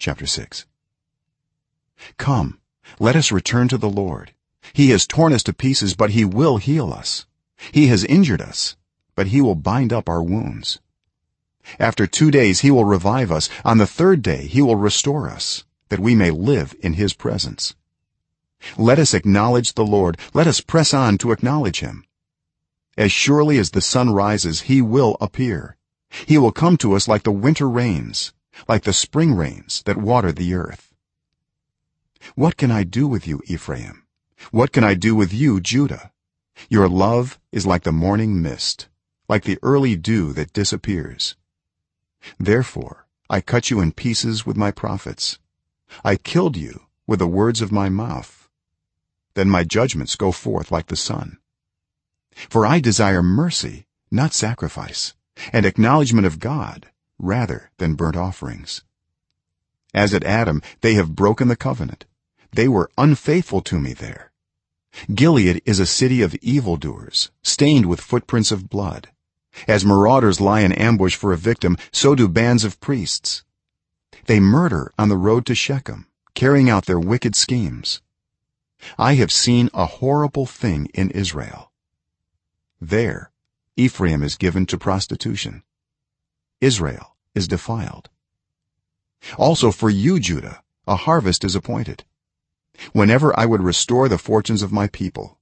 chapter 6 come let us return to the lord. He has torn us to pieces but he will heal us. He has injured us but he will bind up our wounds. After 2 days he will revive us. On the third day he will restore us that we may live in his presence. Let us acknowledge the lord. Let us press on to acknowledge him. As surely as the sun rises he will appear. He will come to us like the winter rains like the spring rains that water the earth. What can i do with you ephraim? What can i do with you judah? Your love is like the morning mist like the early dew that disappears. Therefore i cut you in pieces with my prophets. I killed you with the words of my mouth. Then my judgments go forth like the sun. For i desire mercy not sacrifice and acknowledgement of god rather than burnt offerings. As at adam they have broken the covenant. They were unfaithful to me there. Gilead is a city of evildoers stained with footprints of blood. As marauders lie in ambush for a victim so do bands of priests. They murder on the road to shechem carrying out their wicked schemes. I have seen a horrible thing in israel. There ephraim is given to prostitution israel is defiled. Also for you judah a harvest is appointed. Whenever i would restore the fortunes of my people